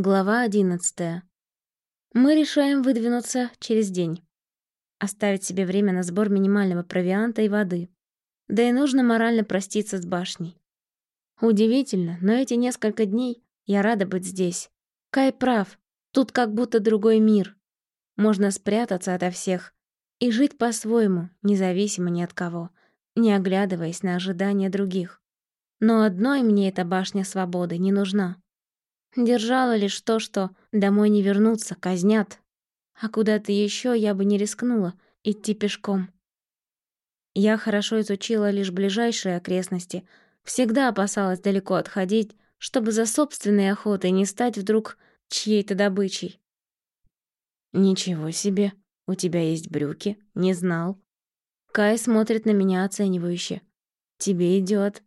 Глава одиннадцатая. Мы решаем выдвинуться через день. Оставить себе время на сбор минимального провианта и воды. Да и нужно морально проститься с башней. Удивительно, но эти несколько дней я рада быть здесь. Кай прав, тут как будто другой мир. Можно спрятаться ото всех и жить по-своему, независимо ни от кого, не оглядываясь на ожидания других. Но одной мне эта башня свободы не нужна. Держала лишь то, что домой не вернуться, казнят. А куда-то еще я бы не рискнула идти пешком. Я хорошо изучила лишь ближайшие окрестности, всегда опасалась далеко отходить, чтобы за собственной охотой не стать вдруг чьей-то добычей. «Ничего себе, у тебя есть брюки, не знал». Кай смотрит на меня оценивающе. «Тебе идет,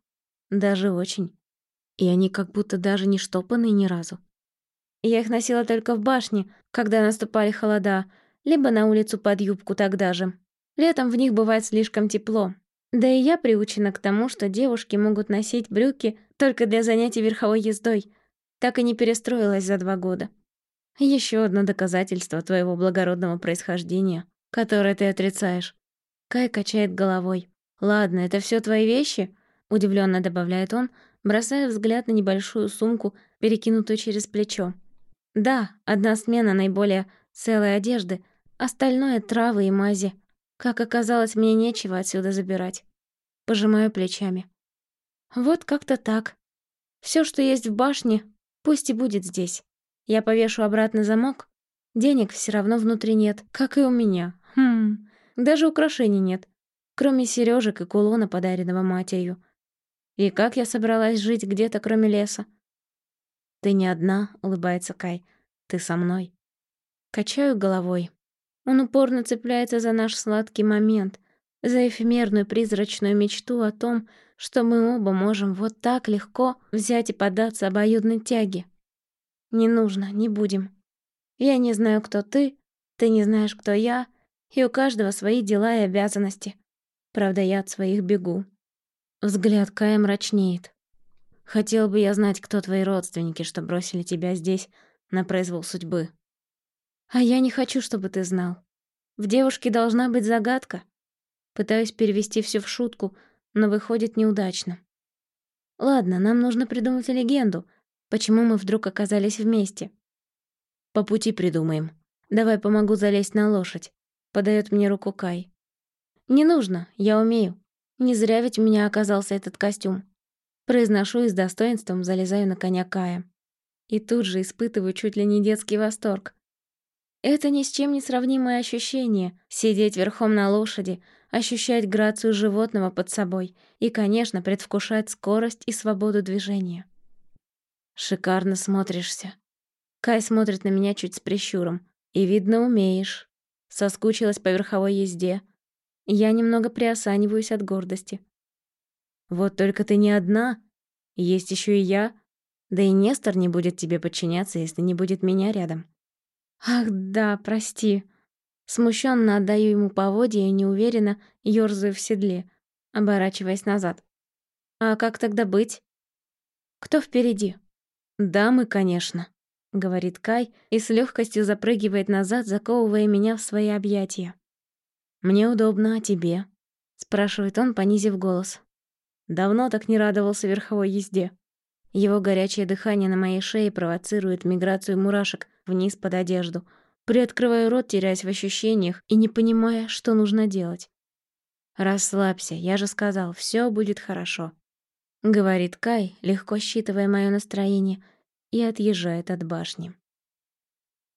Даже очень и они как будто даже не штопаны ни разу. Я их носила только в башне, когда наступали холода, либо на улицу под юбку тогда же. Летом в них бывает слишком тепло. Да и я приучена к тому, что девушки могут носить брюки только для занятий верховой ездой. Так и не перестроилась за два года. Еще одно доказательство твоего благородного происхождения, которое ты отрицаешь. Кай качает головой. «Ладно, это все твои вещи?» — удивленно добавляет он, бросая взгляд на небольшую сумку, перекинутую через плечо. Да, одна смена наиболее целой одежды, остальное — травы и мази. Как оказалось, мне нечего отсюда забирать. Пожимаю плечами. Вот как-то так. Все, что есть в башне, пусть и будет здесь. Я повешу обратно замок. Денег все равно внутри нет, как и у меня. Хм, даже украшений нет, кроме сережек и кулона, подаренного матерью. И как я собралась жить где-то, кроме леса? «Ты не одна», — улыбается Кай. «Ты со мной». Качаю головой. Он упорно цепляется за наш сладкий момент, за эфемерную призрачную мечту о том, что мы оба можем вот так легко взять и поддаться обоюдной тяге. Не нужно, не будем. Я не знаю, кто ты, ты не знаешь, кто я, и у каждого свои дела и обязанности. Правда, я от своих бегу. Взгляд Кая мрачнеет. Хотел бы я знать, кто твои родственники, что бросили тебя здесь на произвол судьбы. А я не хочу, чтобы ты знал. В девушке должна быть загадка. Пытаюсь перевести все в шутку, но выходит неудачно. Ладно, нам нужно придумать легенду, почему мы вдруг оказались вместе. По пути придумаем. Давай помогу залезть на лошадь. Подает мне руку Кай. Не нужно, я умею. Не зря ведь у меня оказался этот костюм. Произношу и с достоинством залезаю на коня Кая. И тут же испытываю чуть ли не детский восторг. Это ни с чем не сравнимое ощущение — сидеть верхом на лошади, ощущать грацию животного под собой и, конечно, предвкушать скорость и свободу движения. Шикарно смотришься. Кай смотрит на меня чуть с прищуром. И, видно, умеешь. Соскучилась по верховой езде. Я немного приосаниваюсь от гордости. Вот только ты не одна. Есть еще и я. Да и Нестор не будет тебе подчиняться, если не будет меня рядом. Ах, да, прости. Смущенно отдаю ему поводья и неуверенно ёрзаю в седле, оборачиваясь назад. А как тогда быть? Кто впереди? Дамы, конечно, говорит Кай и с легкостью запрыгивает назад, заковывая меня в свои объятия. «Мне удобно, а тебе?» — спрашивает он, понизив голос. Давно так не радовался верховой езде. Его горячее дыхание на моей шее провоцирует миграцию мурашек вниз под одежду. Приоткрываю рот, теряясь в ощущениях и не понимая, что нужно делать. «Расслабься, я же сказал, все будет хорошо», — говорит Кай, легко считывая мое настроение, и отъезжает от башни.